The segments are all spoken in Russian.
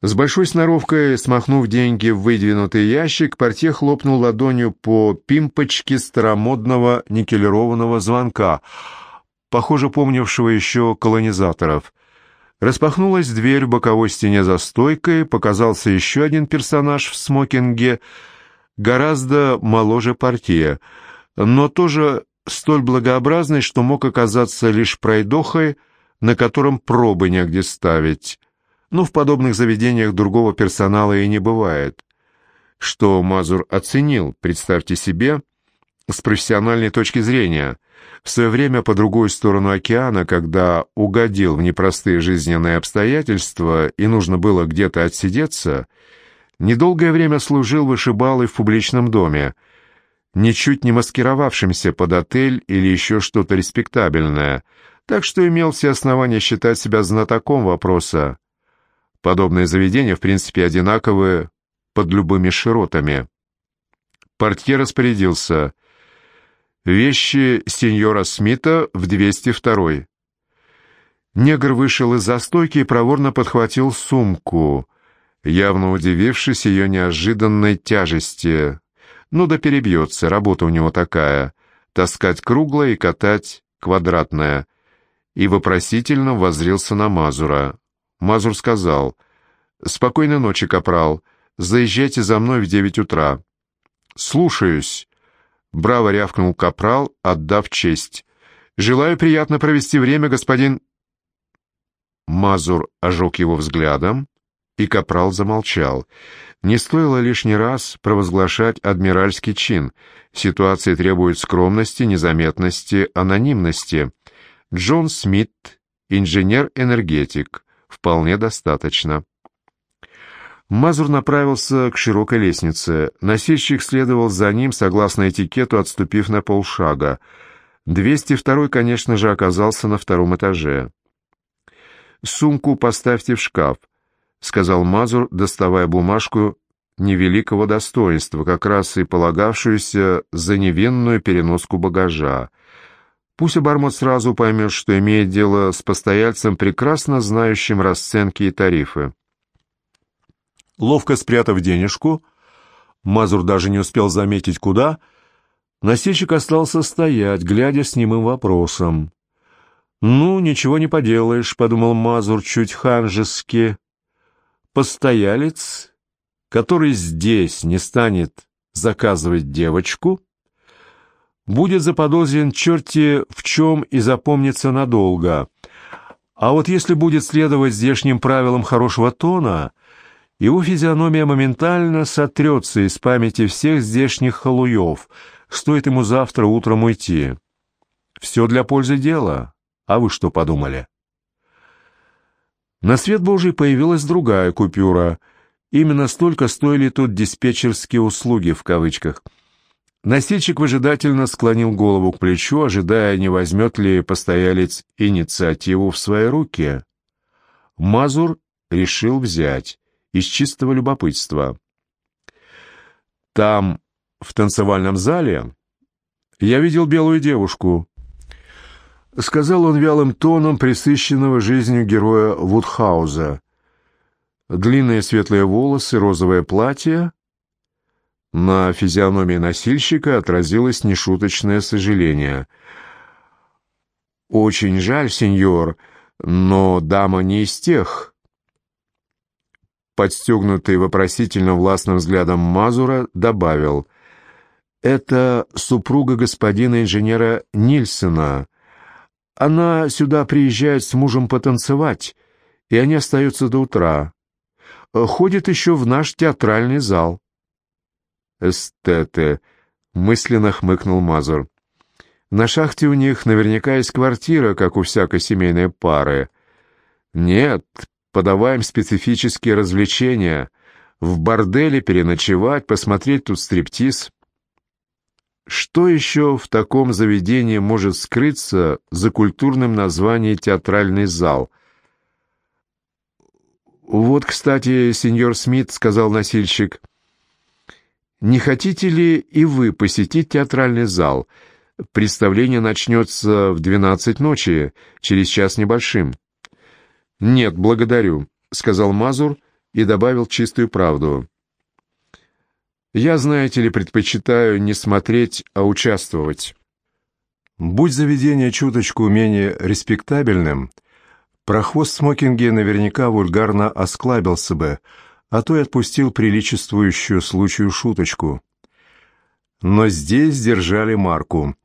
С большой сноровкой, смахнув деньги в выдвинутый ящик, портье хлопнул ладонью по пимпочке старомодного никелированного звонка, похоже, помнившего еще колонизаторов. Распахнулась дверь в боковой стене за стойкой, показался еще один персонаж в смокинге, гораздо моложе портье, но тоже столь благообразный, что мог оказаться лишь пройдохой, на котором пробы негде ставить. Но в подобных заведениях другого персонала и не бывает. Что Мазур оценил, представьте себе, с профессиональной точки зрения. В свое время по другую сторону океана, когда угодил в непростые жизненные обстоятельства и нужно было где-то отсидеться, недолгое время служил вышибалой в публичном доме, ничуть не маскировавшимся под отель или еще что-то респектабельное, так что имел все основания считать себя знатоком вопроса. Подобные заведения, в принципе, одинаковы под любыми широтами. Портье распорядился «Вещи сеньора Смита в 202 Негр вышел из застойки и проворно подхватил сумку, явно удивившись ее неожиданной тяжести. Ну да перебьется, работа у него такая — таскать круглое и катать квадратное. И вопросительно воззрился на Мазура. Мазур сказал, «Спокойной ночи, капрал. Заезжайте за мной в девять утра». «Слушаюсь», — браво рявкнул капрал, отдав честь. «Желаю приятно провести время, господин...» Мазур ожег его взглядом, и капрал замолчал. Не стоило лишний раз провозглашать адмиральский чин. Ситуация требует скромности, незаметности, анонимности. Джон Смит, инженер-энергетик. Вполне достаточно. Мазур направился к широкой лестнице. Носильщик следовал за ним, согласно этикету, отступив на полшага. 202-й, конечно же, оказался на втором этаже. «Сумку поставьте в шкаф», — сказал Мазур, доставая бумажку невеликого достоинства, как раз и полагавшуюся за невинную переноску багажа. Пусть обормот сразу поймет, что имеет дело с постояльцем, прекрасно знающим расценки и тарифы. Ловко спрятав денежку, Мазур даже не успел заметить, куда, носильщик остался стоять, глядя с немым вопросом. «Ну, ничего не поделаешь», — подумал Мазур чуть ханжески. «Постоялец, который здесь не станет заказывать девочку, будет заподозрен черти в чем и запомнится надолго. А вот если будет следовать здешним правилам хорошего тона, его физиономия моментально сотрется из памяти всех здешних халуев, стоит ему завтра утром уйти. Все для пользы дела. А вы что подумали? На свет Божий появилась другая купюра. Именно столько стоили тут диспетчерские услуги в кавычках – Носильщик выжидательно склонил голову к плечу, ожидая, не возьмет ли постоялец инициативу в свои руки. Мазур решил взять, из чистого любопытства. «Там, в танцевальном зале, я видел белую девушку», — сказал он вялым тоном присыщенного жизнью героя Вудхауза. Длинные светлые волосы, розовое платье — на физиономии носильщика отразилось нешуточное сожаление. «Очень жаль, сеньор, но дама не из тех». Подстегнутый вопросительно властным взглядом Мазура добавил, «Это супруга господина инженера Нильсона. Она сюда приезжает с мужем потанцевать, и они остаются до утра. Ходит еще в наш театральный зал» эстеты», — мысленно хмыкнул Мазур. «На шахте у них наверняка есть квартира, как у всякой семейной пары. Нет, подаваем специфические развлечения. В борделе переночевать, посмотреть тут стриптиз». Что еще в таком заведении может скрыться за культурным названием «театральный зал»? «Вот, кстати, сеньор Смит», — сказал носильщик, — не хотите ли и вы посетить театральный зал? Представление начнется в двенадцать ночи, через час небольшим». «Нет, благодарю», — сказал Мазур и добавил чистую правду. «Я, знаете ли, предпочитаю не смотреть, а участвовать». Будь заведение чуточку менее респектабельным, прохвост в смокинге наверняка вульгарно осклабился бы, а то и отпустил приличествующую случаю шуточку. Но здесь держали марку.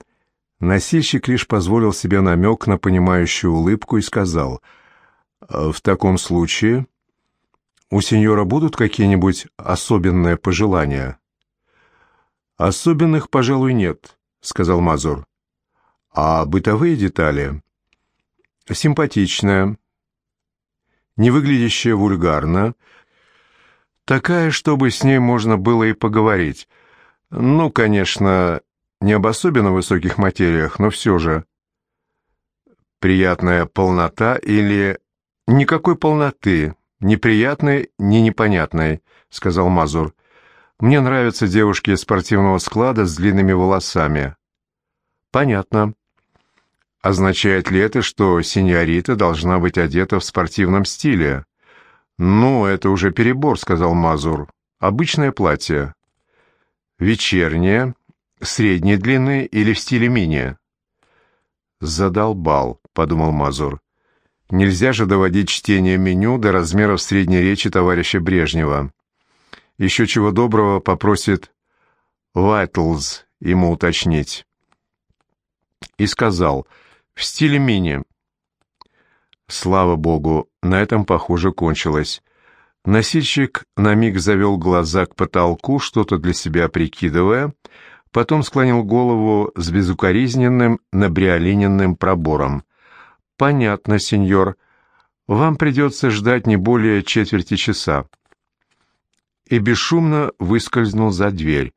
Носильщик лишь позволил себе намек на понимающую улыбку и сказал, «В таком случае у сеньора будут какие-нибудь особенные пожелания?» «Особенных, пожалуй, нет», — сказал Мазур. «А бытовые детали?» «Симпатичная, не выглядящая вульгарно, такая, чтобы с ней можно было и поговорить. Ну, конечно, не об особенно высоких материях, но все же. Приятная полнота или никакой полноты, неприятной, ни непонятной, сказал Мазур. Мне нравятся девушки спортивного склада с длинными волосами. Понятно. Означает ли это, что синьорита должна быть одета в спортивном стиле? Ну, это уже перебор, сказал Мазур. Обычное платье. Вечернее, средней длины или в стиле мини? Задолбал, подумал Мазур. Нельзя же доводить чтение меню до размеров средней речи товарища Брежнева. Еще чего доброго попросит Вайтлз ему уточнить. И сказал, в стиле мини. Слава богу, на этом, похоже, кончилось. Носильщик на миг завел глаза к потолку, что-то для себя прикидывая, потом склонил голову с безукоризненным набриолиненным пробором. «Понятно, сеньор. Вам придется ждать не более четверти часа». И бесшумно выскользнул за дверь.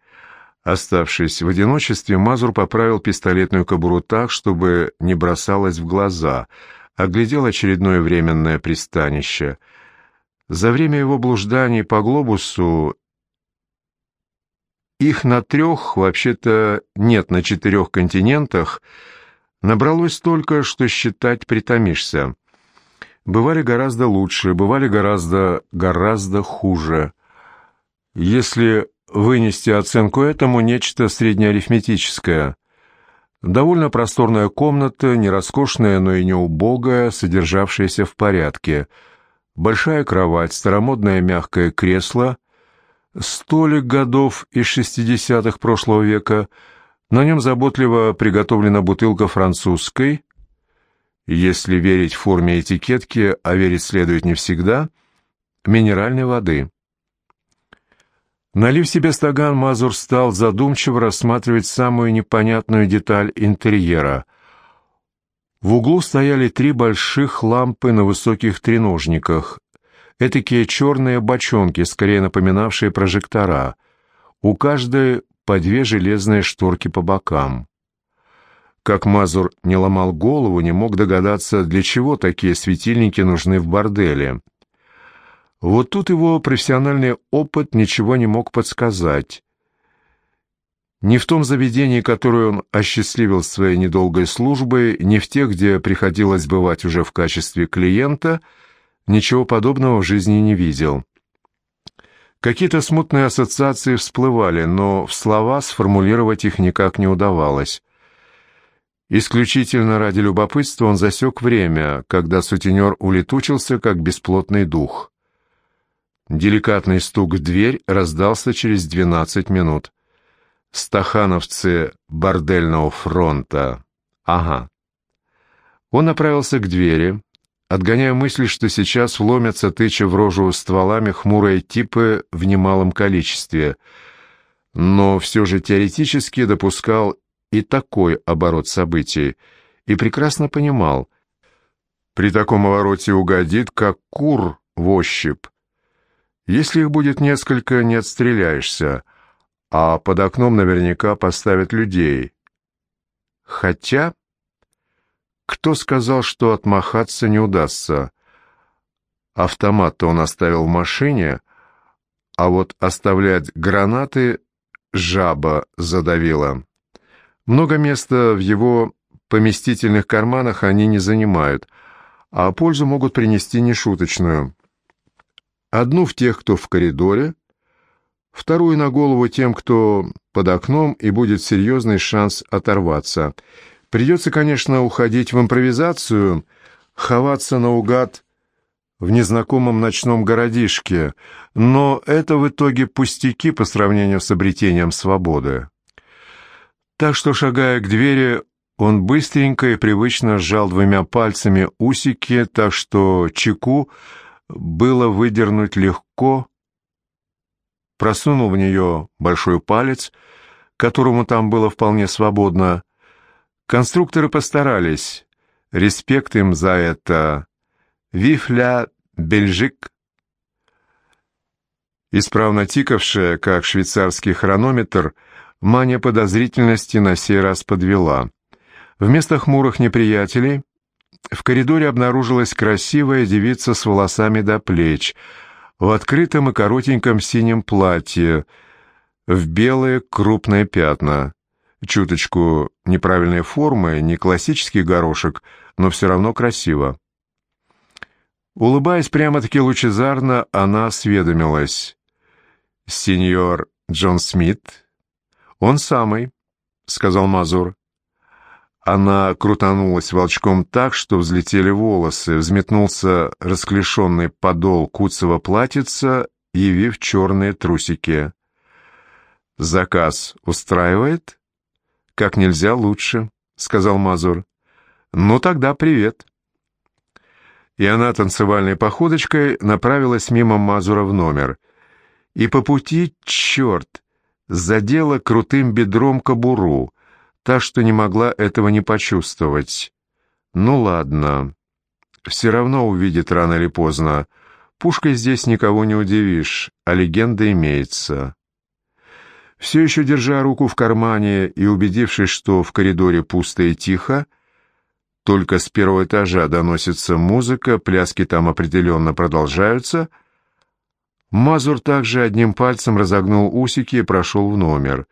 Оставшись в одиночестве, Мазур поправил пистолетную кобуру так, чтобы не бросалось в глаза, оглядел очередное временное пристанище — за время его блужданий по глобусу их на трех, вообще-то нет на четырех континентах, набралось столько, что считать притомишься. Бывали гораздо лучше, бывали гораздо, гораздо хуже. Если вынести оценку этому, нечто среднеарифметическое. Довольно просторная комната, не роскошная, но и не убогая, содержавшаяся в порядке – большая кровать, старомодное мягкое кресло, столик годов из шестидесятых прошлого века, на нем заботливо приготовлена бутылка французской, если верить форме этикетки, а верить следует не всегда, минеральной воды. Налив себе стакан, Мазур стал задумчиво рассматривать самую непонятную деталь интерьера — в углу стояли три больших лампы на высоких треножниках, этакие черные бочонки, скорее напоминавшие прожектора. У каждой по две железные шторки по бокам. Как Мазур не ломал голову, не мог догадаться, для чего такие светильники нужны в борделе. Вот тут его профессиональный опыт ничего не мог подсказать. Ни в том заведении, которое он осчастливил своей недолгой службой, ни в тех, где приходилось бывать уже в качестве клиента, ничего подобного в жизни не видел. Какие-то смутные ассоциации всплывали, но в слова сформулировать их никак не удавалось. Исключительно ради любопытства он засек время, когда сутенер улетучился, как бесплотный дух. Деликатный стук в дверь раздался через двенадцать минут. Стахановцы бордельного фронта. Ага. Он направился к двери, отгоняя мысли, что сейчас вломятся, тыча в рожу стволами хмурые типы в немалом количестве, но все же теоретически допускал и такой оборот событий, и прекрасно понимал, при таком обороте угодит, как кур в ощупь. Если их будет несколько, не отстреляешься — а под окном наверняка поставят людей. Хотя, кто сказал, что отмахаться не удастся? Автомат-то он оставил в машине, а вот оставлять гранаты жаба задавила. Много места в его поместительных карманах они не занимают, а пользу могут принести нешуточную. Одну в тех, кто в коридоре, вторую на голову тем, кто под окном, и будет серьезный шанс оторваться. Придется, конечно, уходить в импровизацию, ховаться наугад в незнакомом ночном городишке, но это в итоге пустяки по сравнению с обретением свободы. Так что, шагая к двери, он быстренько и привычно сжал двумя пальцами усики, так что чеку было выдернуть легко, просунул в нее большой палец, которому там было вполне свободно. Конструкторы постарались, респект им за это. Вифля Бельжик, исправно тикавшая, как швейцарский хронометр, мания подозрительности на сей раз подвела. Вместо хмурых неприятелей в коридоре обнаружилась красивая девица с волосами до плеч, в открытом и коротеньком синем платье, в белые крупные пятна. Чуточку неправильной формы, не классический горошек, но все равно красиво. Улыбаясь прямо-таки лучезарно, она осведомилась. «Сеньор Джон Смит?» «Он самый», — сказал Мазур. Она крутанулась волчком так, что взлетели волосы, взметнулся расклешенный подол куцого платьица, явив черные трусики. «Заказ устраивает?» «Как нельзя лучше», — сказал Мазур. «Ну тогда привет». И она танцевальной походочкой направилась мимо Мазура в номер. И по пути, черт, задела крутым бедром кобуру, та, что не могла этого не почувствовать. Ну ладно, все равно увидит рано или поздно. Пушкой здесь никого не удивишь, а легенда имеется. Все еще держа руку в кармане и убедившись, что в коридоре пусто и тихо, только с первого этажа доносится музыка, пляски там определенно продолжаются. Мазур также одним пальцем разогнул усики и прошел в номер.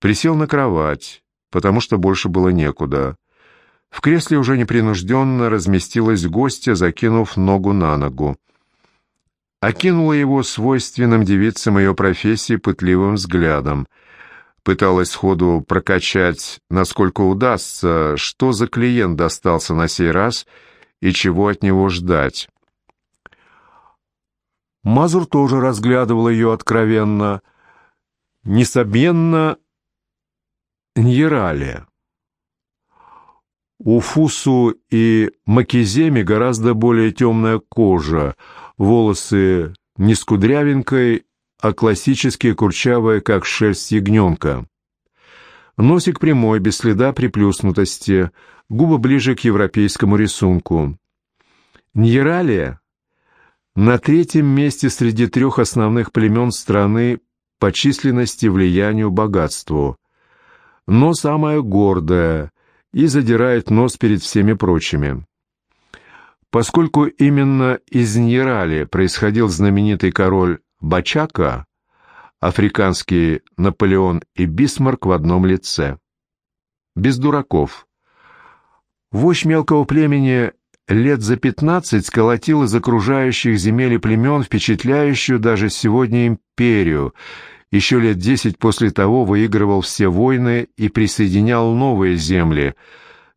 Присел на кровать потому что больше было некуда. В кресле уже непринужденно разместилась гостья, закинув ногу на ногу. Окинула его свойственным девицам ее профессии пытливым взглядом. Пыталась сходу прокачать, насколько удастся, что за клиент достался на сей раз и чего от него ждать. Мазур тоже разглядывал ее откровенно. Несомненно, Ньералия. У Фусу и Макиземи гораздо более темная кожа, волосы не с кудрявинкой, а классические курчавые, как шерсть ягненка. Носик прямой, без следа приплюснутости, губы ближе к европейскому рисунку. Ньералия на третьем месте среди трех основных племен страны по численности, влиянию, богатству но самая гордая и задирает нос перед всеми прочими. Поскольку именно из Ньерали происходил знаменитый король Бачака, африканский Наполеон и Бисмарк в одном лице. Без дураков. Вождь мелкого племени лет за пятнадцать сколотил из окружающих земель и племен впечатляющую даже сегодня империю – еще лет десять после того выигрывал все войны и присоединял новые земли.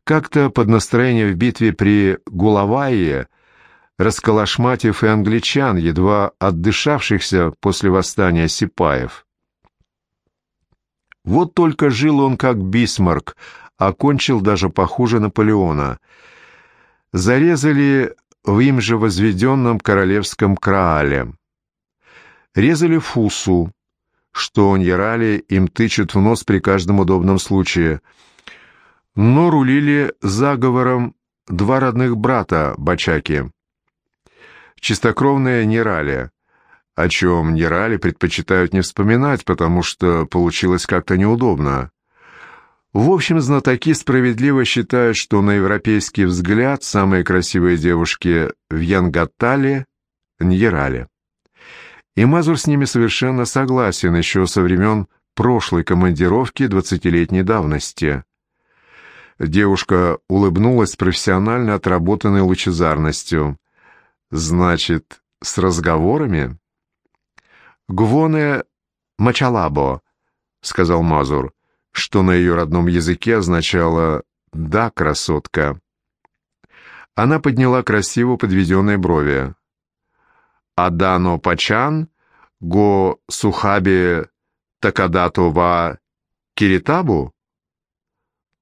Как-то под настроение в битве при Гулавайе, расколошматив и англичан, едва отдышавшихся после восстания сипаев. Вот только жил он как Бисмарк, а кончил даже похуже Наполеона. Зарезали в им же возведенном королевском Краале. Резали Фусу, что Ньерали им тычут в нос при каждом удобном случае. Но рулили заговором два родных брата Бачаки. Чистокровные Ньерали, о чем Ньерали предпочитают не вспоминать, потому что получилось как-то неудобно. В общем, знатоки справедливо считают, что на европейский взгляд самые красивые девушки в Янгатале — Ньерали. И Мазур с ними совершенно согласен еще со времен прошлой командировки двадцатилетней давности. Девушка улыбнулась профессионально отработанной лучезарностью. «Значит, с разговорами?» «Гвоне мачалабо», — сказал Мазур, что на ее родном языке означало «да, красотка». Она подняла красиво подведенные брови. «Адано пачан, го сухаби такадато ва киритабу?»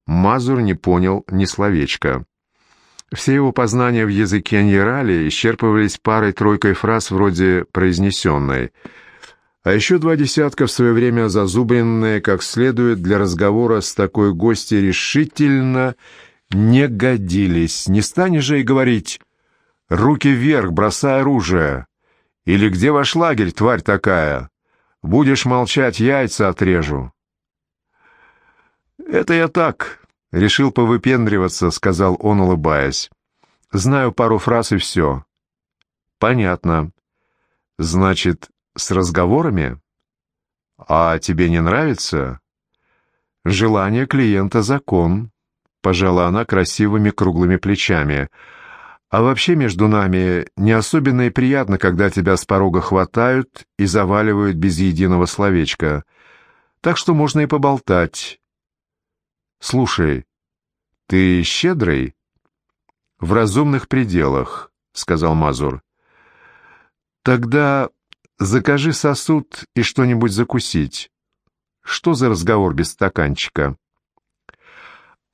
Мазур не понял ни словечка. Все его познания в языке Ньерали исчерпывались парой-тройкой фраз вроде произнесенной, а еще два десятка в свое время зазубренные как следует для разговора с такой гостьей решительно не годились. Не станешь же и говорить «руки вверх, бросай оружие» или «где ваш лагерь, тварь такая?» Будешь молчать, яйца отрежу. «Это я так», «Решил повыпендриваться», — сказал он, улыбаясь. «Знаю пару фраз и все». «Понятно. Значит, с разговорами? А тебе не нравится?» «Желание клиента — закон», — пожала она красивыми круглыми плечами. «А вообще между нами не особенно и приятно, когда тебя с порога хватают и заваливают без единого словечка. Так что можно и поболтать, «Слушай, ты щедрый?» «В разумных пределах», — сказал Мазур. «Тогда закажи сосуд и что-нибудь закусить. Что за разговор без стаканчика?»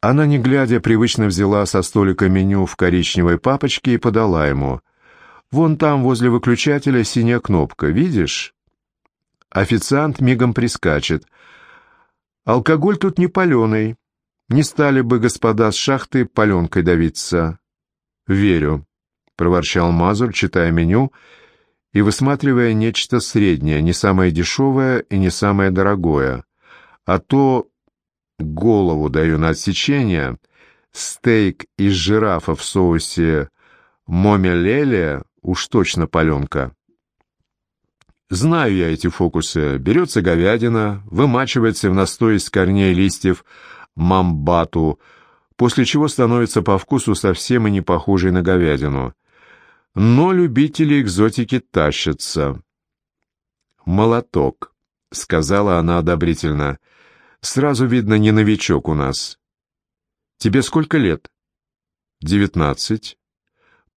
Она, не глядя, привычно взяла со столика меню в коричневой папочке и подала ему. «Вон там, возле выключателя, синяя кнопка, видишь?» Официант мигом прискачет. «Алкоголь тут не паленый. Не стали бы господа с шахты паленкой давиться. «Верю», — проворчал Мазур, читая меню и высматривая нечто среднее, не самое дешевое и не самое дорогое. А то голову даю на отсечение, стейк из жирафа в соусе момелеле уж точно паленка. Знаю я эти фокусы. Берется говядина, вымачивается в настой из корней листьев мамбату, после чего становится по вкусу совсем и не похожей на говядину. Но любители экзотики тащатся. «Молоток», — сказала она одобрительно. «Сразу видно, не новичок у нас». «Тебе сколько лет?» «Девятнадцать».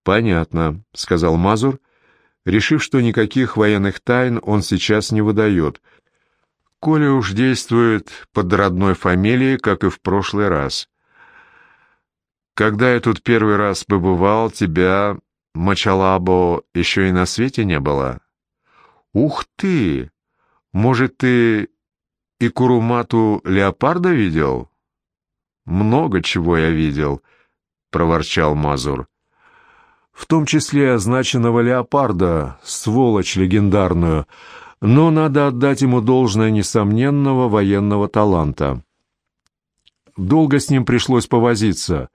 «Понятно», — сказал Мазур, решив, что никаких военных тайн он сейчас не выдает — Коля уж действует под родной фамилией, как и в прошлый раз. Когда я тут первый раз побывал, тебя, Мачалабо, еще и на свете не было. Ух ты! Может, ты и Курумату леопарда видел? Много чего я видел, проворчал Мазур. В том числе означенного леопарда, сволочь легендарную, но надо отдать ему должное несомненного военного таланта. Долго с ним пришлось повозиться.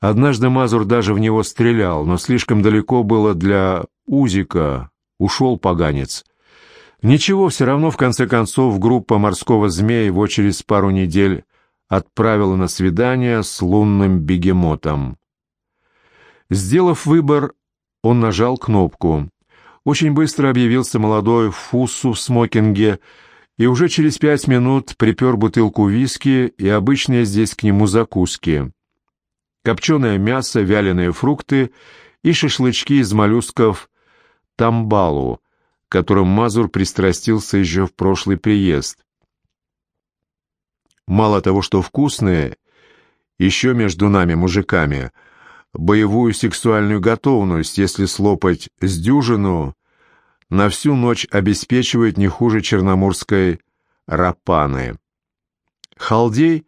Однажды Мазур даже в него стрелял, но слишком далеко было для Узика, ушел поганец. Ничего, все равно в конце концов группа морского змея его через пару недель отправила на свидание с лунным бегемотом. Сделав выбор, он нажал кнопку. Очень быстро объявился молодой Фуссу в смокинге и уже через пять минут припер бутылку виски и обычные здесь к нему закуски. Копченое мясо, вяленые фрукты и шашлычки из моллюсков тамбалу, которым Мазур пристрастился еще в прошлый приезд. Мало того, что вкусные, еще между нами, мужиками – боевую сексуальную готовность, если слопать с дюжину, на всю ночь обеспечивает не хуже черноморской рапаны. Халдей,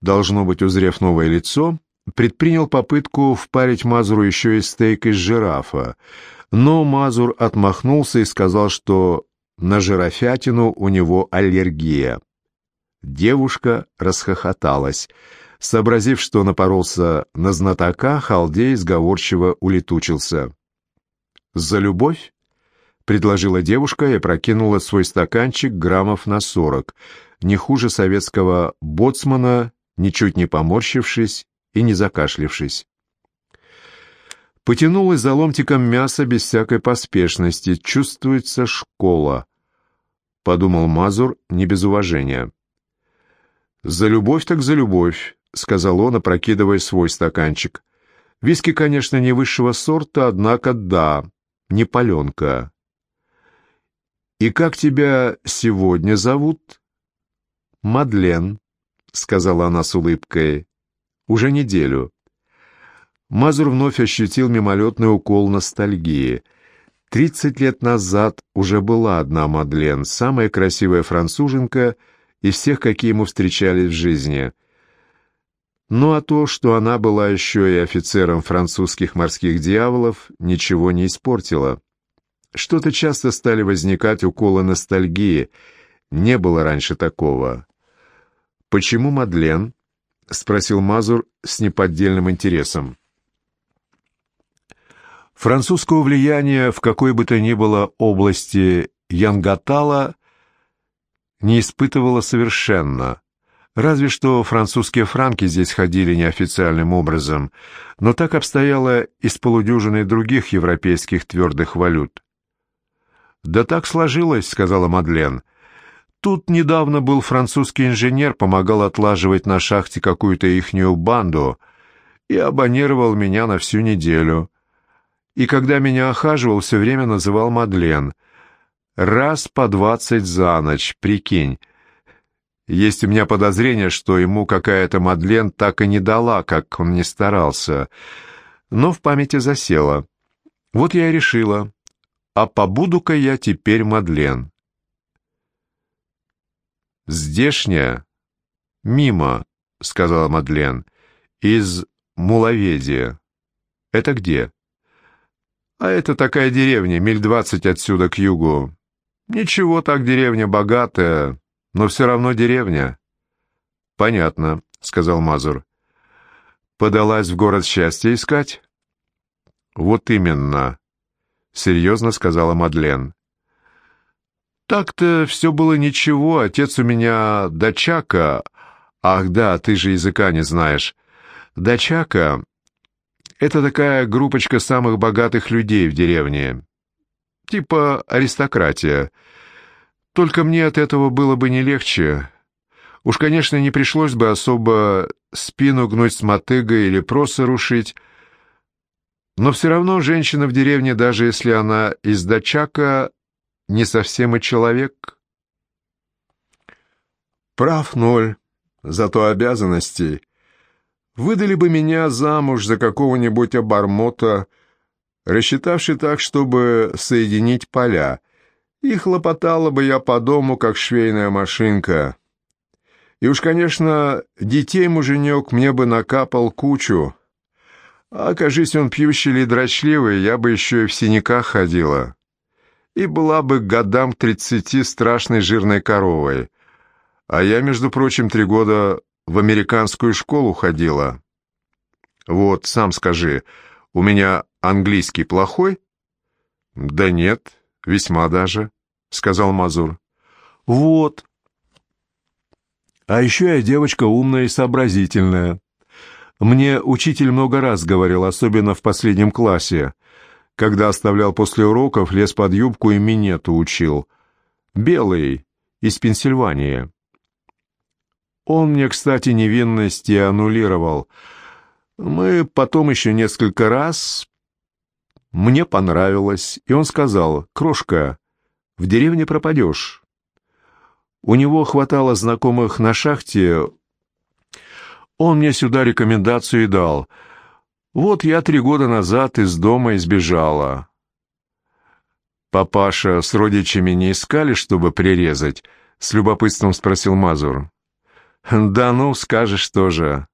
должно быть, узрев новое лицо, предпринял попытку впарить Мазуру еще и стейк из жирафа, но Мазур отмахнулся и сказал, что на жирафятину у него аллергия. Девушка расхохоталась — Сообразив, что напоролся на знатока, халдей сговорчиво улетучился. «За любовь?» — предложила девушка и прокинула свой стаканчик граммов на сорок, не хуже советского боцмана, ничуть не поморщившись и не закашлившись. Потянулась за ломтиком мяса без всякой поспешности. Чувствуется школа, — подумал Мазур не без уважения. «За любовь так за любовь», — сказал он, опрокидывая свой стаканчик. «Виски, конечно, не высшего сорта, однако да, не паленка». «И как тебя сегодня зовут?» «Мадлен», — сказала она с улыбкой. «Уже неделю». Мазур вновь ощутил мимолетный укол ностальгии. Тридцать лет назад уже была одна Мадлен, самая красивая француженка из всех, какие ему встречались в жизни. Ну а то, что она была еще и офицером французских морских дьяволов, ничего не испортило. Что-то часто стали возникать уколы ностальгии. Не было раньше такого. «Почему Мадлен?» — спросил Мазур с неподдельным интересом. Французского влияния в какой бы то ни было области Янгатала не испытывала совершенно. Разве что французские франки здесь ходили неофициальным образом, но так обстояло и с полудюжиной других европейских твердых валют. «Да так сложилось», — сказала Мадлен. «Тут недавно был французский инженер, помогал отлаживать на шахте какую-то ихнюю банду и абонировал меня на всю неделю. И когда меня охаживал, все время называл Мадлен. Раз по двадцать за ночь, прикинь. Есть у меня подозрение, что ему какая-то Мадлен так и не дала, как он не старался. Но в памяти засела. Вот я и решила. А побуду-ка я теперь Мадлен. «Здешняя?» «Мимо», — сказала Мадлен. «Из Муловедия». «Это где?» «А это такая деревня, миль двадцать отсюда к югу. Ничего так деревня богатая, но все равно деревня». «Понятно», — сказал Мазур. «Подалась в город счастья искать?» «Вот именно», — серьезно сказала Мадлен. «Так-то все было ничего, отец у меня дачака. Ах да, ты же языка не знаешь. Дачака — это такая группочка самых богатых людей в деревне. Типа аристократия. Только мне от этого было бы не легче. Уж, конечно, не пришлось бы особо спину гнуть с мотыгой или просто рушить, но все равно женщина в деревне, даже если она из дачака, не совсем и человек. Прав ноль, зато обязанностей. Выдали бы меня замуж за какого-нибудь обормота, рассчитавший так, чтобы соединить поля, и хлопотала бы я по дому, как швейная машинка. И уж, конечно, детей муженек мне бы накапал кучу, а окажись он пьющий или дрочливый, я бы еще и в синяках ходила. И была бы годам тридцати страшной жирной коровой. А я, между прочим, три года в американскую школу ходила. Вот, сам скажи, у меня английский плохой? Да нет, весьма даже, сказал Мазур. Вот. А еще я девочка умная и сообразительная. Мне учитель много раз говорил, особенно в последнем классе, когда оставлял после уроков, лез под юбку и минету учил. Белый, из Пенсильвании. Он мне, кстати, невинность и аннулировал. Мы потом еще несколько раз... Мне понравилось, и он сказал, «Крошка, в деревне пропадешь». У него хватало знакомых на шахте, он мне сюда рекомендацию и дал. Вот я три года назад из дома избежала. Папаша с родичами не искали, чтобы прирезать? С любопытством спросил Мазур. Да ну, скажешь тоже.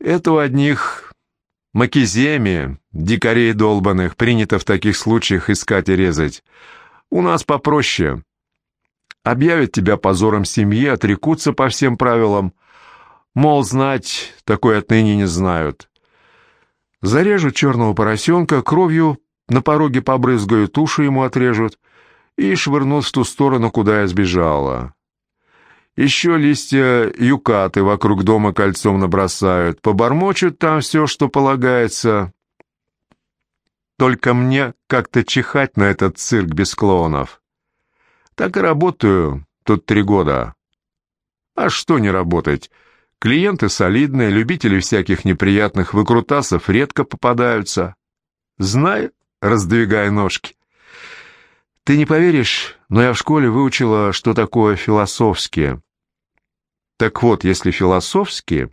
Это у одних макиземи, дикарей долбаных, принято в таких случаях искать и резать. У нас попроще. Объявят тебя позором семьи, отрекутся по всем правилам — Мол, знать такое отныне не знают. Зарежут черного поросенка, кровью на пороге побрызгают, уши ему отрежут и швырнут в ту сторону, куда я сбежала. Еще листья юкаты вокруг дома кольцом набросают, побормочут там все, что полагается. Только мне как-то чихать на этот цирк без клоунов. Так и работаю тут три года. А что не работать? Клиенты солидные, любители всяких неприятных выкрутасов редко попадаются. Знай, раздвигай ножки. Ты не поверишь, но я в школе выучила, что такое философские. Так вот, если философские,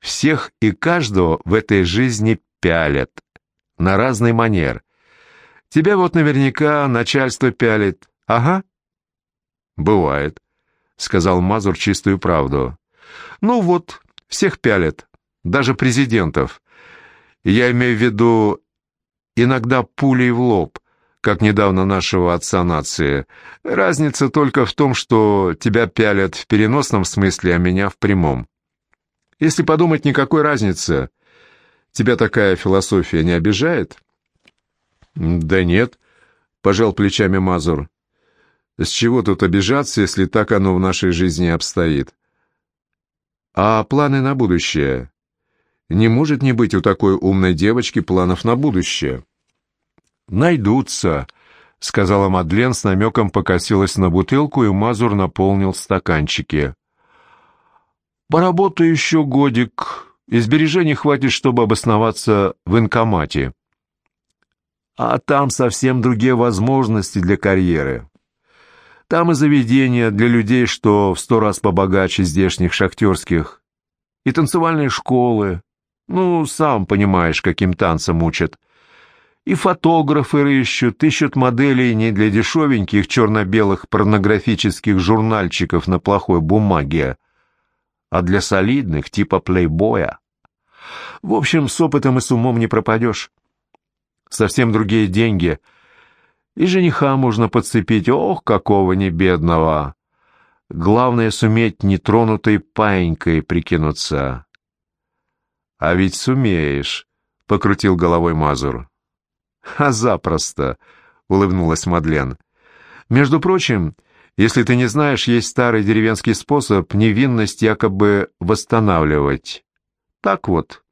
всех и каждого в этой жизни пялят. На разный манер. Тебя вот наверняка начальство пялит. Ага. Бывает, сказал Мазур чистую правду. Ну вот, всех пялят, даже президентов. Я имею в виду иногда пулей в лоб, как недавно нашего отца нации. Разница только в том, что тебя пялят в переносном смысле, а меня в прямом. Если подумать, никакой разницы. Тебя такая философия не обижает? Да нет, пожал плечами Мазур. С чего тут обижаться, если так оно в нашей жизни обстоит? А планы на будущее? Не может не быть у такой умной девочки планов на будущее. Найдутся, сказала Мадлен с намеком покосилась на бутылку, и Мазур наполнил стаканчики. Поработаю еще годик, и сбережений хватит, чтобы обосноваться в инкомате. А там совсем другие возможности для карьеры. Там и заведения для людей, что в сто раз побогаче здешних шахтерских, и танцевальные школы. Ну, сам понимаешь, каким танцем учат. И фотографы рыщут, ищут моделей не для дешевеньких черно-белых порнографических журнальчиков на плохой бумаге, а для солидных, типа плейбоя. В общем, с опытом и с умом не пропадешь. Совсем другие деньги — и жениха можно подцепить, ох, какого не бедного. Главное суметь нетронутой паинькой прикинуться. А ведь сумеешь, — покрутил головой Мазур. А запросто, — улыбнулась Мадлен. Между прочим, если ты не знаешь, есть старый деревенский способ невинность якобы восстанавливать. Так вот,